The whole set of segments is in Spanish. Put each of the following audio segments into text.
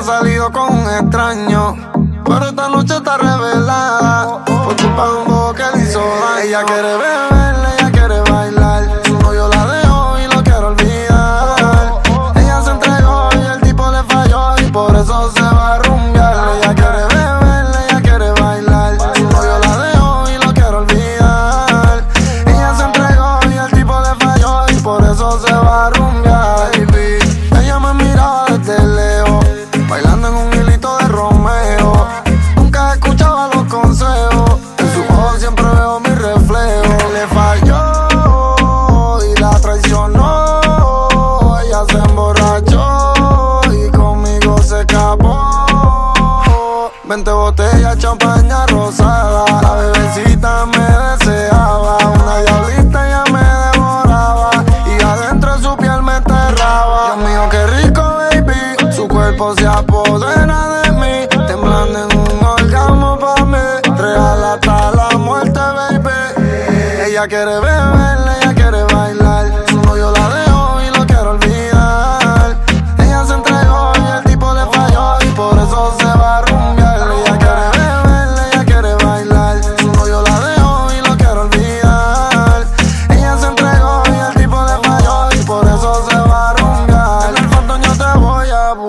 ha salido con un extraño. Pero esta noche está revelada. Por culpa de que le hizo daño. Ella quiere beberle cuerpo se apodera de mí, temblando en un orgasmo para mí. Real hasta la muerte, baby. Ella quiere beber.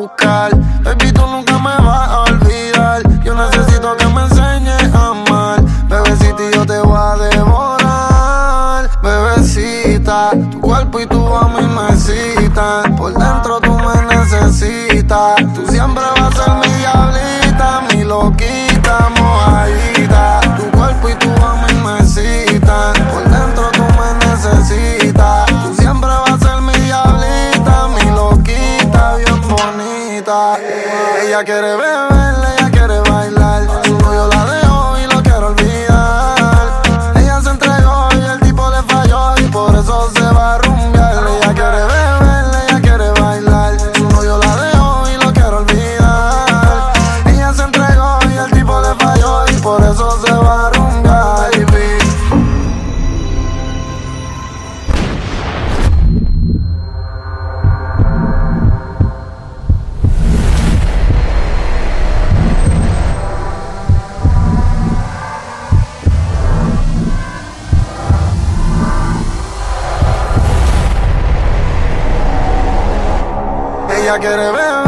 buscar. Baby, tú nunca me vas a olvidar. Yo necesito que me enseñes a amar. Bebecita, yo te voy a devorar. Bebecita, tu cuerpo y tu a mí me citan. Por dentro tú me necesitas. Tú siempre vas a ser mi diablita, mi loquita. ella quiere beber ella quiere ver.